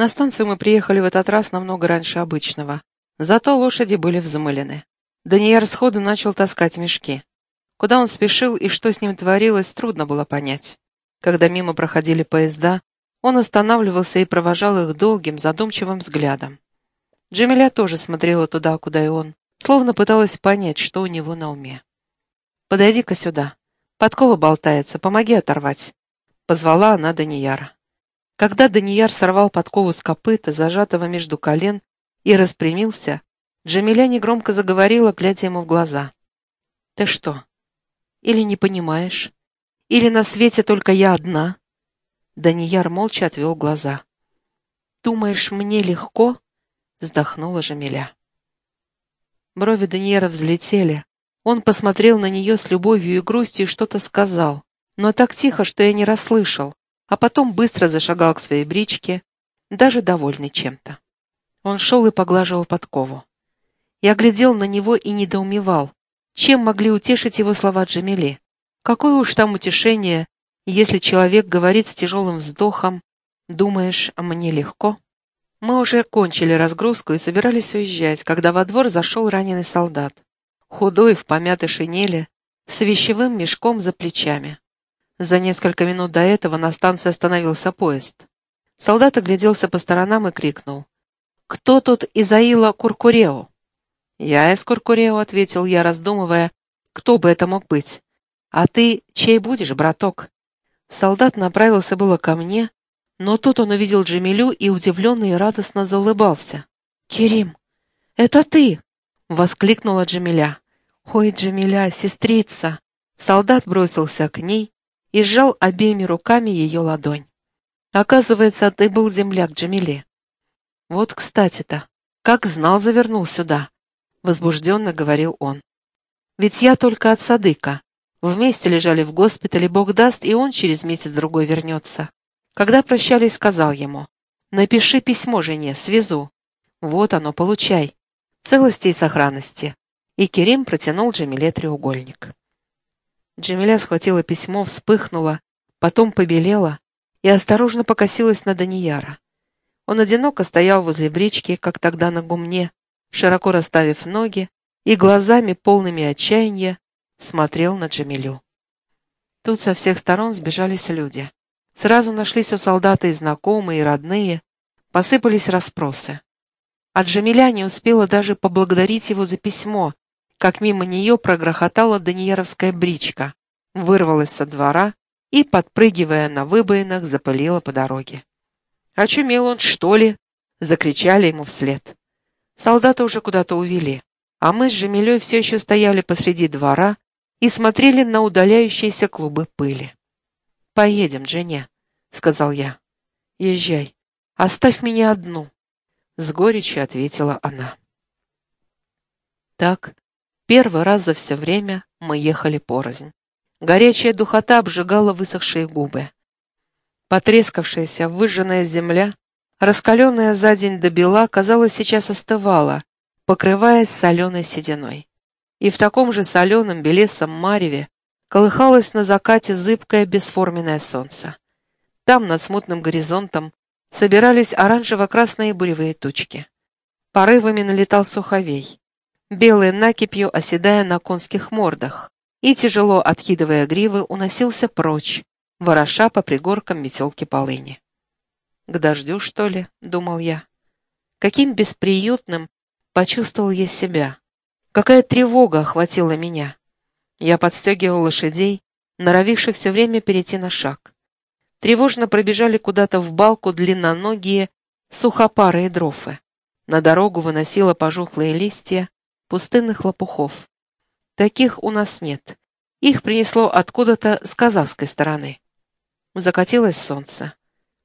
На станцию мы приехали в этот раз намного раньше обычного. Зато лошади были взмылены. Данияр сходу начал таскать мешки. Куда он спешил и что с ним творилось, трудно было понять. Когда мимо проходили поезда, он останавливался и провожал их долгим, задумчивым взглядом. Джамиля тоже смотрела туда, куда и он, словно пыталась понять, что у него на уме. «Подойди-ка сюда. Подкова болтается, помоги оторвать», — позвала она Данияра. Когда Данияр сорвал подкову с копыта, зажатого между колен, и распрямился, Джамиля негромко заговорила, глядя ему в глаза. «Ты что, или не понимаешь? Или на свете только я одна?» Данияр молча отвел глаза. «Думаешь, мне легко?» — вздохнула Жамиля. Брови Даниэра взлетели. Он посмотрел на нее с любовью и грустью и что-то сказал, но так тихо, что я не расслышал, а потом быстро зашагал к своей бричке, даже довольный чем-то. Он шел и поглаживал подкову. Я глядел на него и недоумевал, чем могли утешить его слова Джамили. Какое уж там утешение, если человек говорит с тяжелым вздохом «Думаешь, мне легко?» Мы уже кончили разгрузку и собирались уезжать, когда во двор зашел раненый солдат. Худой, в помятой шинели, с вещевым мешком за плечами. За несколько минут до этого на станции остановился поезд. Солдат огляделся по сторонам и крикнул. «Кто тут из Аила Куркурео?» «Я из Куркурео», — ответил я, раздумывая, кто бы это мог быть. «А ты чей будешь, браток?» Солдат направился было ко мне, но тут он увидел Джамилю и удивленно и радостно заулыбался. «Керим, это ты!» — воскликнула Джамиля. «Ой, Джамиля, сестрица!» Солдат бросился к ней и сжал обеими руками ее ладонь. «Оказывается, ты был земляк Джамиле». «Вот, кстати-то, как знал, завернул сюда», — возбужденно говорил он. «Ведь я только от Садыка. Вместе лежали в госпитале, Бог даст, и он через месяц-другой вернется. Когда прощались, сказал ему, «Напиши письмо жене, связу. Вот оно, получай. Целости и сохранности». И Керим протянул Джамиле треугольник. Джамиля схватила письмо, вспыхнула, потом побелела и осторожно покосилась на Данияра. Он одиноко стоял возле брички, как тогда на гумне, широко расставив ноги и глазами, полными отчаяния, смотрел на Джамилю. Тут со всех сторон сбежались люди. Сразу нашлись у солдата и знакомые, и родные, посыпались расспросы. А Джамиля не успела даже поблагодарить его за письмо, как мимо нее прогрохотала Даниеровская бричка, вырвалась со двора и, подпрыгивая на выбоинах, запылила по дороге. «Очумел он, что ли?» — закричали ему вслед. Солдата уже куда-то увели, а мы с Жемилей все еще стояли посреди двора и смотрели на удаляющиеся клубы пыли. «Поедем, Джене», — сказал я. «Езжай. Оставь меня одну», — с горечью ответила она. Так, первый раз за все время мы ехали порознь. Горячая духота обжигала высохшие губы. Потрескавшаяся, выжженная земля, раскаленная за день до бела, казалось, сейчас остывала, покрываясь соленой сединой. И в таком же соленом белесом мареве колыхалось на закате зыбкое бесформенное солнце. Там, над смутным горизонтом, собирались оранжево-красные буревые тучки. Порывами налетал суховей, белой накипью оседая на конских мордах, и, тяжело откидывая гривы, уносился прочь, вороша по пригоркам метелки полыни. «К дождю, что ли?» — думал я. Каким бесприютным почувствовал я себя. Какая тревога охватила меня. Я подстегивал лошадей, норовивших все время перейти на шаг. Тревожно пробежали куда-то в балку длинноногие сухопарые дрофы. На дорогу выносило пожухлые листья пустынных лопухов. Таких у нас нет. Их принесло откуда-то с казахской стороны. Закатилось солнце.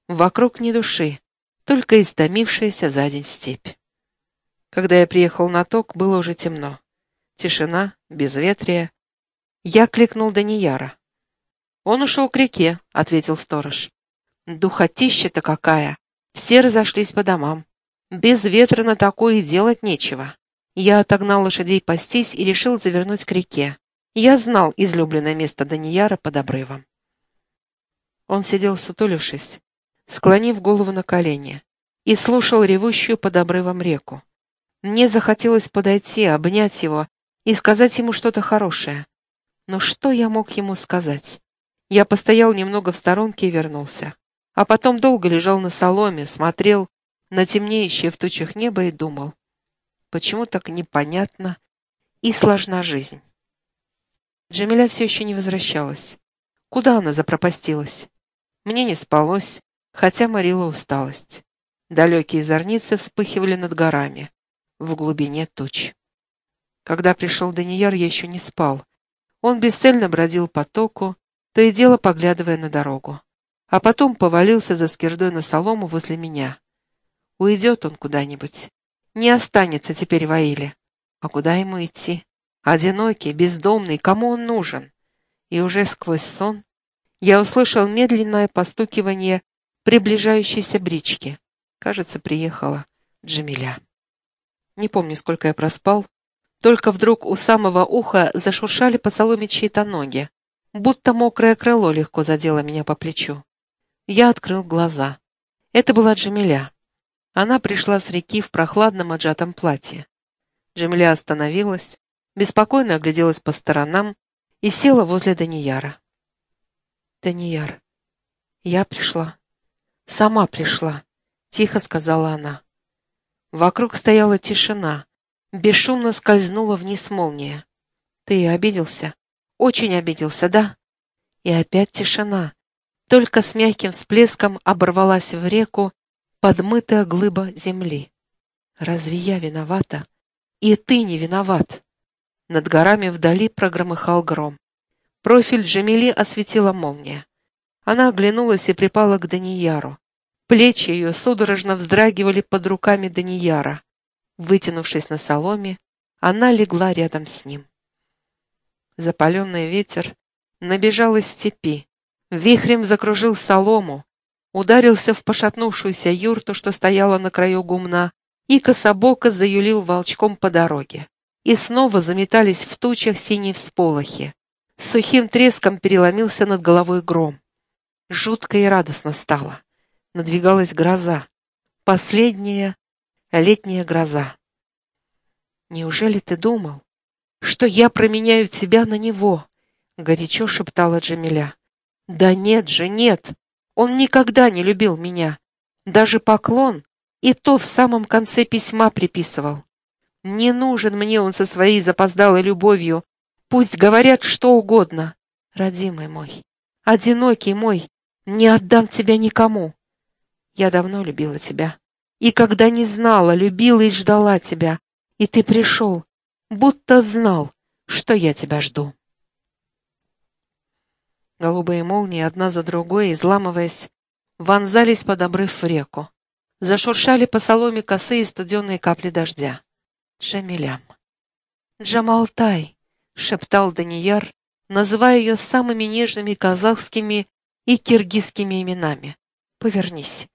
Вокруг ни души, только истомившаяся за день степь. Когда я приехал на ток, было уже темно. Тишина, безветрие, я кликнул Данияра. «Он ушел к реке», — ответил сторож. «Духотища-то какая! Все разошлись по домам. Без ветра на такое и делать нечего». Я отогнал лошадей пастись и решил завернуть к реке. Я знал излюбленное место Данияра под обрывом. Он сидел сутулившись, склонив голову на колени. и слушал ревущую под обрывом реку. Мне захотелось подойти, обнять его и сказать ему что-то хорошее. Но что я мог ему сказать? Я постоял немного в сторонке и вернулся. А потом долго лежал на соломе, смотрел на темнеющее в тучах небо и думал, почему так непонятно и сложна жизнь. Джамиля все еще не возвращалась. Куда она запропастилась? Мне не спалось, хотя морила усталость. Далекие зорницы вспыхивали над горами в глубине туч. Когда пришел Данияр, я еще не спал. Он бесцельно бродил по току, то и дело поглядывая на дорогу. А потом повалился за скирдой на солому возле меня. Уйдет он куда-нибудь. Не останется теперь в Аиле. А куда ему идти? Одинокий, бездомный, кому он нужен? И уже сквозь сон я услышал медленное постукивание приближающейся брички. Кажется, приехала Джамиля. Не помню, сколько я проспал. Только вдруг у самого уха зашуршали по соломе чьи-то ноги. Будто мокрое крыло легко задело меня по плечу. Я открыл глаза. Это была Джамиля. Она пришла с реки в прохладном отжатом платье. Джамиля остановилась, беспокойно огляделась по сторонам и села возле Данияра. «Данияр, я пришла. Сама пришла», — тихо сказала она. Вокруг стояла тишина. Бесшумно скользнула вниз молния. «Ты обиделся? Очень обиделся, да?» И опять тишина. Только с мягким всплеском оборвалась в реку подмытая глыба земли. «Разве я виновата? И ты не виноват!» Над горами вдали прогромыхал гром. Профиль Джамили осветила молния. Она оглянулась и припала к Данияру. Плечи ее судорожно вздрагивали под руками Данияра. Вытянувшись на соломе, она легла рядом с ним. Запаленный ветер набежал из степи, вихрем закружил солому, ударился в пошатнувшуюся юрту, что стояла на краю гумна, и кособоко заюлил волчком по дороге. И снова заметались в тучах синие всполохи. С сухим треском переломился над головой гром. Жутко и радостно стало надвигалась гроза. Последняя летняя гроза. «Неужели ты думал, что я променяю тебя на него?» — горячо шептала Джамиля. «Да нет же, нет! Он никогда не любил меня. Даже поклон и то в самом конце письма приписывал. Не нужен мне он со своей запоздалой любовью. Пусть говорят что угодно. Родимый мой, одинокий мой, не отдам тебя никому. Я давно любила тебя. И когда не знала, любила и ждала тебя. И ты пришел, будто знал, что я тебя жду. Голубые молнии одна за другой, изламываясь, вонзались под обрыв в реку. Зашуршали по соломе косые студеные капли дождя. Джамилям. «Джамалтай!» — шептал Данияр, называя ее самыми нежными казахскими и киргизскими именами. «Повернись.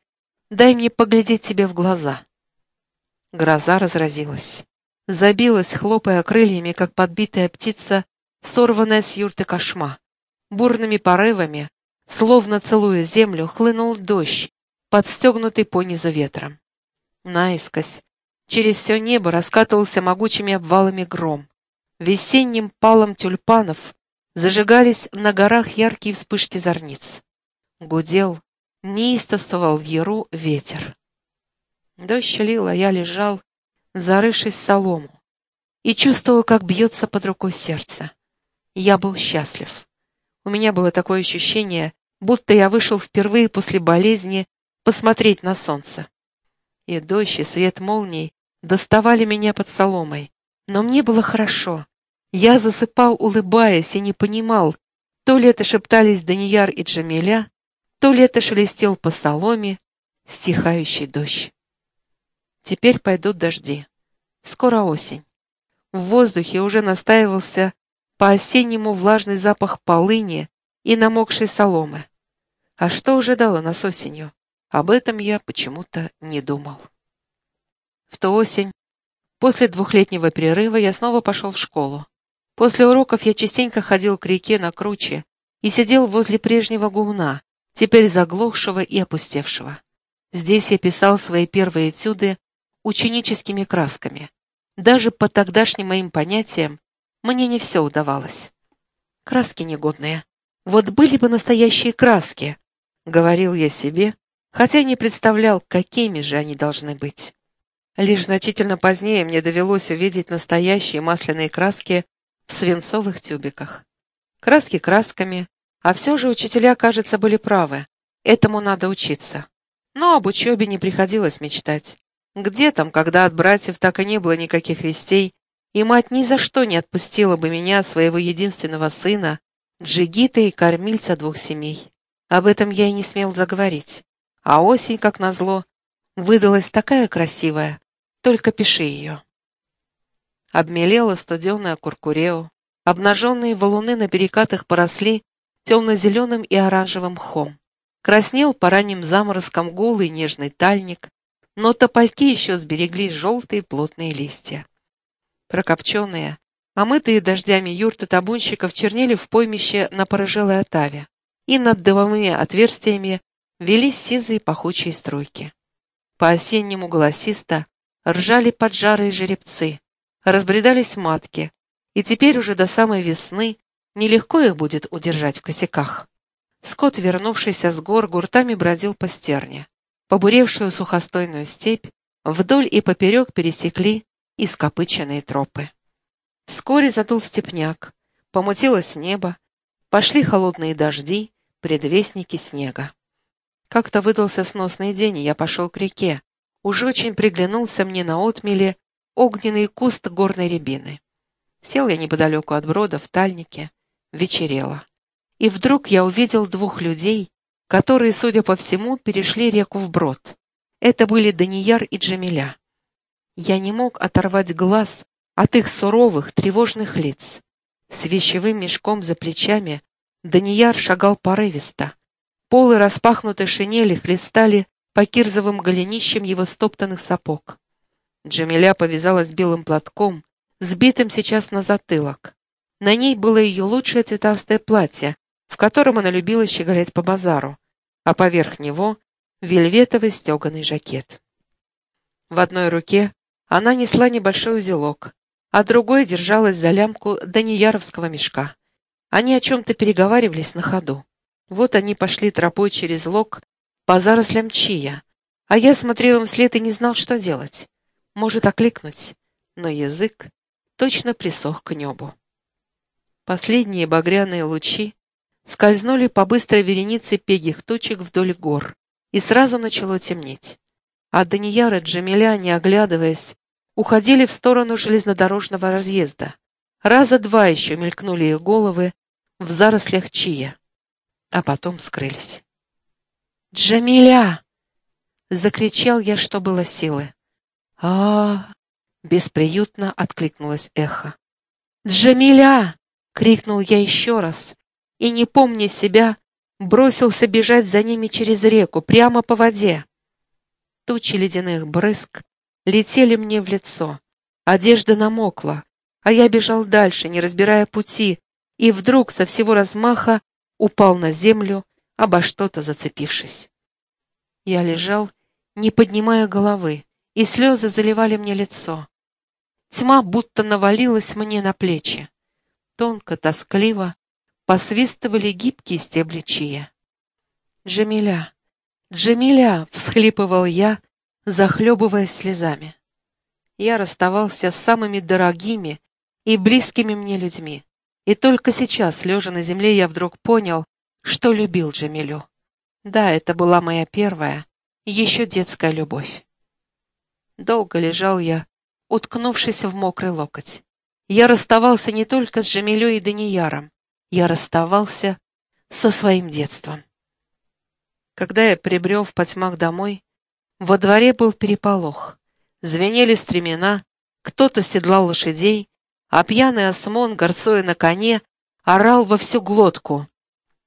Дай мне поглядеть тебе в глаза». Гроза разразилась. Забилась, хлопая крыльями, как подбитая птица, сорванная с юрты кошма. Бурными порывами, словно целуя землю, хлынул дождь, подстегнутый понизу ветром. Наискось, через все небо раскатывался могучими обвалами гром. Весенним палом тюльпанов зажигались на горах яркие вспышки зорниц. Гудел, неистовствовал в яру ветер. Дождь лил, а я лежал, зарывшись в солому, и чувствовал, как бьется под рукой сердце. Я был счастлив. У меня было такое ощущение, будто я вышел впервые после болезни посмотреть на солнце. И дождь, и свет молний доставали меня под соломой. Но мне было хорошо. Я засыпал, улыбаясь, и не понимал, то ли это шептались Данияр и Джамиля, то лето шелестел по соломе стихающий дождь. Теперь пойдут дожди. Скоро осень. В воздухе уже настаивался по-осеннему влажный запах полыни и намокшей соломы. А что ожидало нас осенью? Об этом я почему-то не думал. В ту осень, после двухлетнего перерыва, я снова пошел в школу. После уроков я частенько ходил к реке на круче и сидел возле прежнего гумна, теперь заглохшего и опустевшего. Здесь я писал свои первые этюды ученическими красками. Даже по тогдашним моим понятиям мне не все удавалось. Краски негодные. Вот были бы настоящие краски, говорил я себе, хотя не представлял, какими же они должны быть. Лишь значительно позднее мне довелось увидеть настоящие масляные краски в свинцовых тюбиках. Краски красками, а все же учителя, кажется, были правы. Этому надо учиться. Но об учебе не приходилось мечтать. Где там, когда от братьев так и не было никаких вестей, и мать ни за что не отпустила бы меня, своего единственного сына, джигита и кормильца двух семей. Об этом я и не смел заговорить. А осень, как назло, выдалась такая красивая, только пиши ее. Обмелела студеная куркурео, обнаженные валуны на перекатах поросли темно-зеленым и оранжевым мхом. Краснел по ранним заморозкам голый нежный тальник, но топольки еще сберегли желтые плотные листья. Прокопченные, омытые дождями юрты табунщиков чернели в поймище на порыжелой отаве, и над дымовыми отверстиями велись сизые пахучие струйки. По-осеннему голосисто ржали поджарые жеребцы, разбредались матки, и теперь уже до самой весны нелегко их будет удержать в косяках. Скот, вернувшийся с гор, гуртами бродил по стерне. Побуревшую сухостойную степь вдоль и поперек пересекли ископыченные тропы. Вскоре задул степняк, помутилось небо, пошли холодные дожди, предвестники снега. Как-то выдался сносный день, и я пошел к реке. Уж очень приглянулся мне на отмеле огненный куст горной рябины. Сел я неподалеку от брода в тальнике, вечерело. И вдруг я увидел двух людей, которые, судя по всему, перешли реку вброд. Это были Данияр и Джамиля. Я не мог оторвать глаз от их суровых, тревожных лиц. С вещевым мешком за плечами Данияр шагал порывисто, Полы распахнутой шинели хлестали по кирзовым голенищам его стоптанных сапог. Джамиля повязалась белым платком, сбитым сейчас на затылок. На ней было ее лучшее цветастое платье, в котором она любила щеголять по базару, а поверх него — вельветовый стеганый жакет. В одной руке она несла небольшой узелок, а другой держалась за лямку Данияровского мешка. Они о чем-то переговаривались на ходу. Вот они пошли тропой через лог по зарослям чия, а я смотрел им вслед и не знал, что делать. Может, окликнуть, но язык точно присох к небу. Последние багряные лучи скользнули по быстрой веренице пегих тучек вдоль гор, и сразу начало темнеть. А Данияр и Джамиля, не оглядываясь, уходили в сторону железнодорожного разъезда. Раза два еще мелькнули их головы в зарослях чия а потом скрылись. «Джамиля!» — закричал я, что было силы. а, бесприютно откликнулось эхо. «Джамиля!» — крикнул я еще раз, и, не помня себя, бросился бежать за ними через реку, прямо по воде. Тучи ледяных брызг летели мне в лицо, одежда намокла, а я бежал дальше, не разбирая пути, и вдруг со всего размаха упал на землю, обо что-то зацепившись. Я лежал, не поднимая головы, и слезы заливали мне лицо. Тьма будто навалилась мне на плечи. Тонко, тоскливо посвистывали гибкие стебли чия. «Джамиля! Джамиля!» — всхлипывал я, захлебываясь слезами. Я расставался с самыми дорогими и близкими мне людьми. И только сейчас, лежа на земле, я вдруг понял, что любил Джамилю. Да, это была моя первая, еще детская любовь. Долго лежал я, уткнувшись в мокрый локоть. Я расставался не только с Джамилей и Данияром, я расставался со своим детством. Когда я прибрел в потьмах домой, во дворе был переполох. Звенели стремена, кто-то седлал лошадей, а пьяный осмон, горцуя на коне, орал во всю глотку.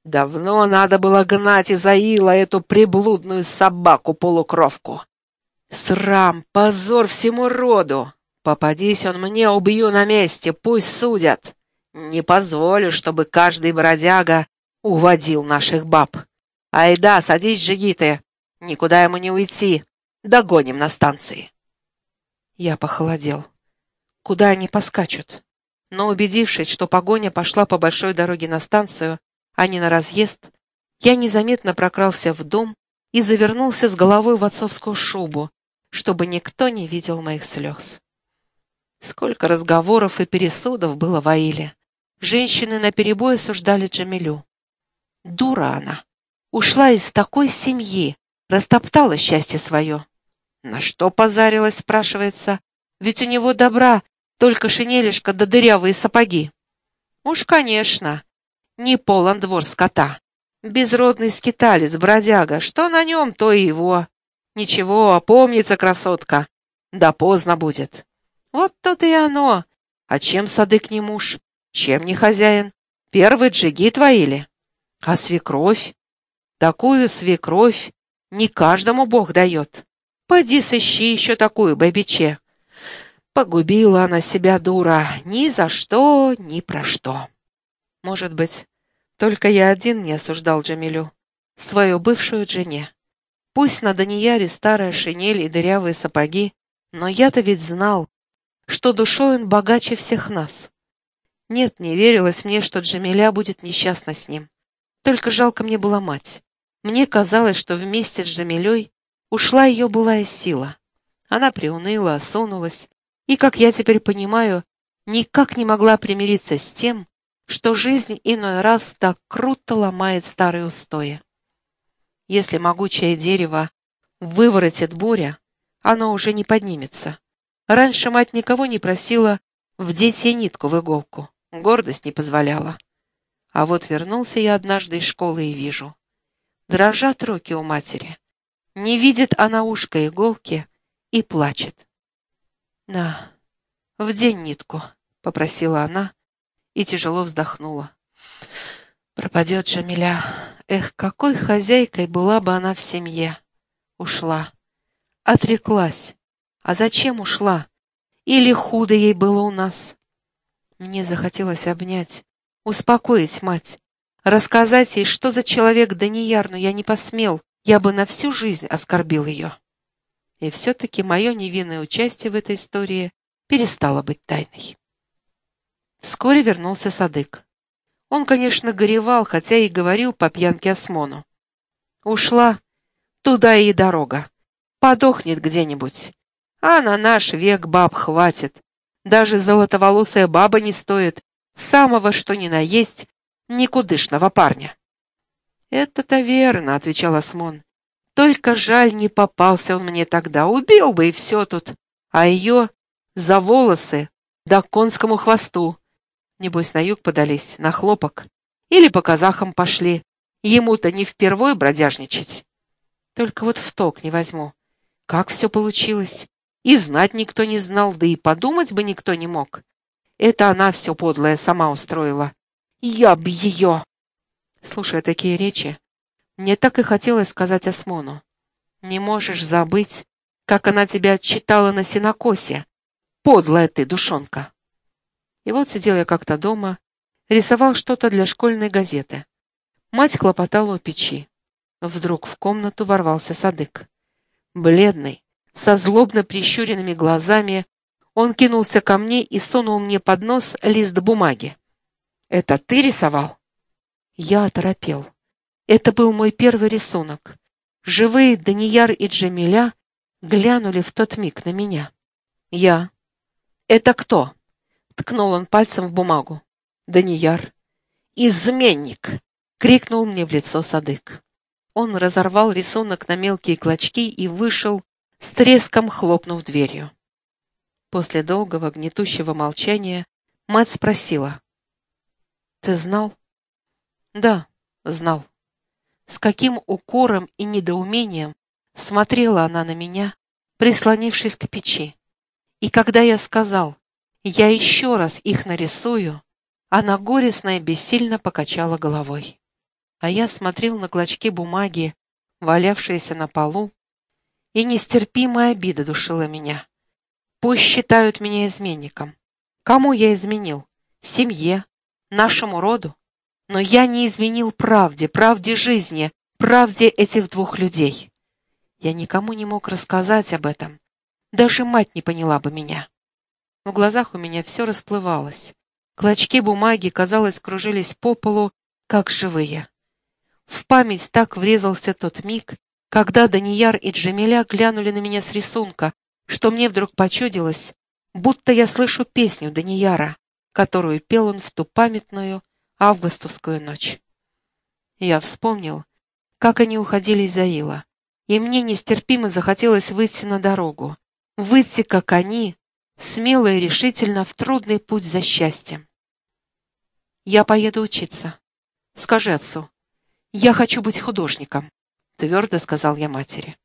Давно надо было гнать из Аила эту приблудную собаку-полукровку. Срам, позор всему роду! Попадись он мне, убью на месте, пусть судят. Не позволю, чтобы каждый бродяга уводил наших баб. Айда, садись, жигиты. Никуда ему не уйти. Догоним на станции. Я похолодел. Куда они поскачут? Но убедившись, что погоня пошла по большой дороге на станцию, а не на разъезд, я незаметно прокрался в дом и завернулся с головой в отцовскую шубу, чтобы никто не видел моих слез. Сколько разговоров и пересудов было в Аиле. Женщины наперебой осуждали Джамилю. Дура она. Ушла из такой семьи, растоптала счастье свое. На что позарилась, спрашивается? Ведь у него добра только шинелишка да дырявые сапоги. Уж, конечно, не полон двор скота. Безродный скиталец, бродяга, что на нем, то и его. Ничего, опомнится красотка. Да поздно будет. Вот то-то и оно. А чем садык не муж? Чем не хозяин? Первый джиги твои ли? А свекровь? Такую свекровь не каждому Бог дает. Поди сыщи еще такую бабиче. Погубила она себя, дура, ни за что, ни про что. Может быть, только я один не осуждал Джамилю, свою бывшую жене. Пусть на Данияре старая шинель и дырявые сапоги, но я-то ведь знал, что душой он богаче всех нас. Нет, не верилось мне, что Джамиля будет несчастна с ним. Только жалко мне была мать. Мне казалось, что вместе с Джамилей ушла ее былая сила. Она приуныла, осунулась, и, как я теперь понимаю, никак не могла примириться с тем, что жизнь иной раз так круто ломает старые устои. Если могучее дерево выворотит буря, оно уже не поднимется. Раньше мать никого не просила вдеть ей нитку в иголку, гордость не позволяла. А вот вернулся я однажды из школы и вижу. Дрожат руки у матери. Не видит она ушко иголки и плачет. «На, вдень нитку», — попросила она и тяжело вздохнула. «Пропадет Джамиля. Эх, какой хозяйкой была бы она в семье!» Ушла. Отреклась. А зачем ушла? Или худо ей было у нас? Мне захотелось обнять, успокоить мать, рассказать ей, что за человек Данияр, но я не посмел, я бы на всю жизнь оскорбил ее. И все-таки мое невинное участие в этой истории перестало быть тайной. Вскоре вернулся Садык. Он, конечно, горевал, хотя и говорил по пьянке Осмону. «Ушла. Туда и дорога. Подохнет где-нибудь. А на наш век баб хватит. Даже золотоволосая баба не стоит самого что ни на есть никудышного парня». «Это-то верно», — отвечал Осмон. Только жаль, не попался он мне тогда. Убил бы, и все тут. А ее за волосы да конскому хвосту. Небось, на юг подались, на хлопок. Или по казахам пошли. Ему-то не впервой бродяжничать. Только вот в толк не возьму. Как все получилось? И знать никто не знал, да и подумать бы никто не мог. Это она все подлое сама устроила. Я б ее! Слушая такие речи, мне так и хотелось сказать Осмону. «Не можешь забыть, как она тебя отчитала на синокосе. Подлая ты, душонка!» И вот сидел я как-то дома, рисовал что-то для школьной газеты. Мать хлопотала у печи. Вдруг в комнату ворвался Садык. Бледный, со злобно прищуренными глазами, он кинулся ко мне и сунул мне под нос лист бумаги. «Это ты рисовал?» Я оторопел. Это был мой первый рисунок. Живые Данияр и Джамиля глянули в тот миг на меня. Я. «Это кто?» — ткнул он пальцем в бумагу. «Данияр». «Изменник!» — крикнул мне в лицо Садык. Он разорвал рисунок на мелкие клочки и вышел, с треском хлопнув дверью. После долгого гнетущего молчания мать спросила. «Ты знал?» «Да, знал». С каким укором и недоумением смотрела она на меня, прислонившись к печи. И когда я сказал, я еще раз их нарисую, она горестно и бессильно покачала головой. А я смотрел на клочки бумаги, валявшиеся на полу, и нестерпимая обида душила меня. Пусть считают меня изменником. Кому я изменил? Семье? Нашему роду? Но я не изменил правде, правде жизни, правде этих двух людей. Я никому не мог рассказать об этом. Даже мать не поняла бы меня. В глазах у меня все расплывалось. Клочки бумаги, казалось, кружились по полу, как живые. В память так врезался тот миг, когда Данияр и Джамиля глянули на меня с рисунка, что мне вдруг почудилось, будто я слышу песню Данияра, которую пел он в ту памятную августовскую ночь. Я вспомнил, как они уходили из Аила, и мне нестерпимо захотелось выйти на дорогу, выйти, как они, смело и решительно в трудный путь за счастьем. «Я поеду учиться. Скажи отцу. Я хочу быть художником», — твердо сказал я матери.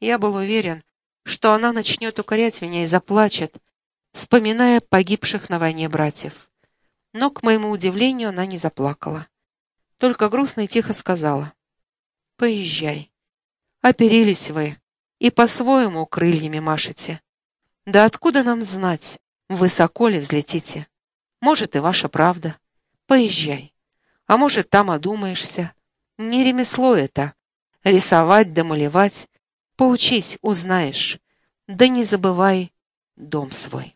Я был уверен, что она начнет укорять меня и заплачет, вспоминая погибших на войне братьев. Но, к моему удивлению, она не заплакала. Только грустно и тихо сказала. «Поезжай. Оперились вы и по-своему крыльями машете. Да откуда нам знать, высоко ли взлетите? Может, и ваша правда. Поезжай. А может, там одумаешься. Не ремесло это. Рисовать да малевать. Поучись, узнаешь. Да не забывай дом свой.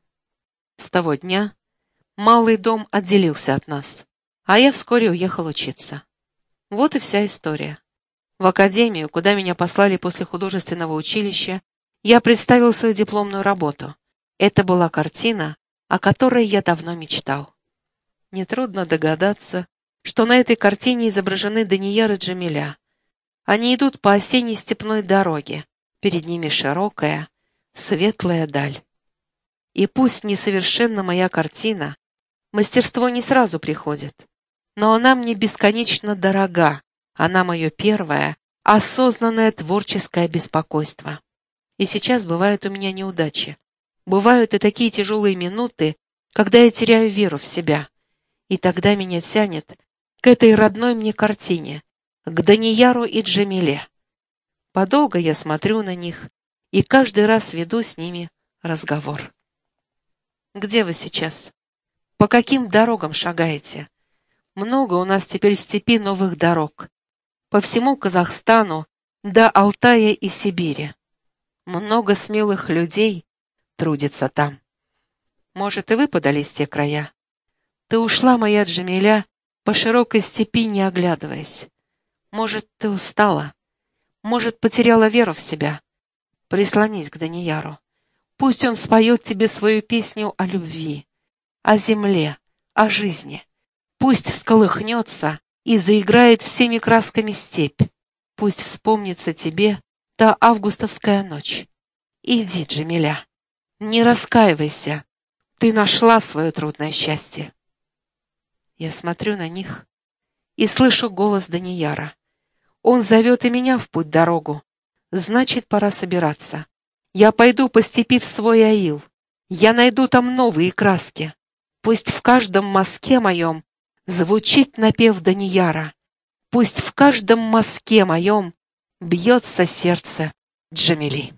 Того дня малый дом отделился от нас, а я вскоре уехал учиться. Вот и вся история. В академию, куда меня послали после художественного училища, я представил свою дипломную работу. Это была картина, о которой я давно мечтал. Нетрудно догадаться, что на этой картине изображены Данияр и Джамиля. Они идут по осенней степной дороге, перед ними широкая, светлая даль. И пусть несовершенна моя картина, мастерство не сразу приходит, но она мне бесконечно дорога, она мое первое, осознанное творческое беспокойство. И сейчас бывают у меня неудачи. Бывают и такие тяжелые минуты, когда я теряю веру в себя. И тогда меня тянет к этой родной мне картине, к Данияру и Джамиле. Подолго я смотрю на них и каждый раз веду с ними разговор. Где вы сейчас? По каким дорогам шагаете? Много у нас теперь в степи новых дорог. По всему Казахстану, до Алтая и Сибири. Много смелых людей трудится там. Может, и вы подались те края. Ты ушла, моя Джамиля, по широкой степи, не оглядываясь. Может, ты устала. Может, потеряла веру в себя. Прислонись к Данияру. Пусть он споет тебе свою песню о любви, о земле, о жизни. Пусть всколыхнется и заиграет всеми красками степь. Пусть вспомнится тебе та августовская ночь. Иди, Джамиля, не раскаивайся, ты нашла свое трудное счастье. Я смотрю на них и слышу голос Данияра. Он зовет и меня в путь-дорогу. Значит, пора собираться. Я пойду по степи в свой аил. Я найду там новые краски. Пусть в каждом мазке моем звучит напев Данияра. Пусть в каждом мазке моем бьется сердце Джамили.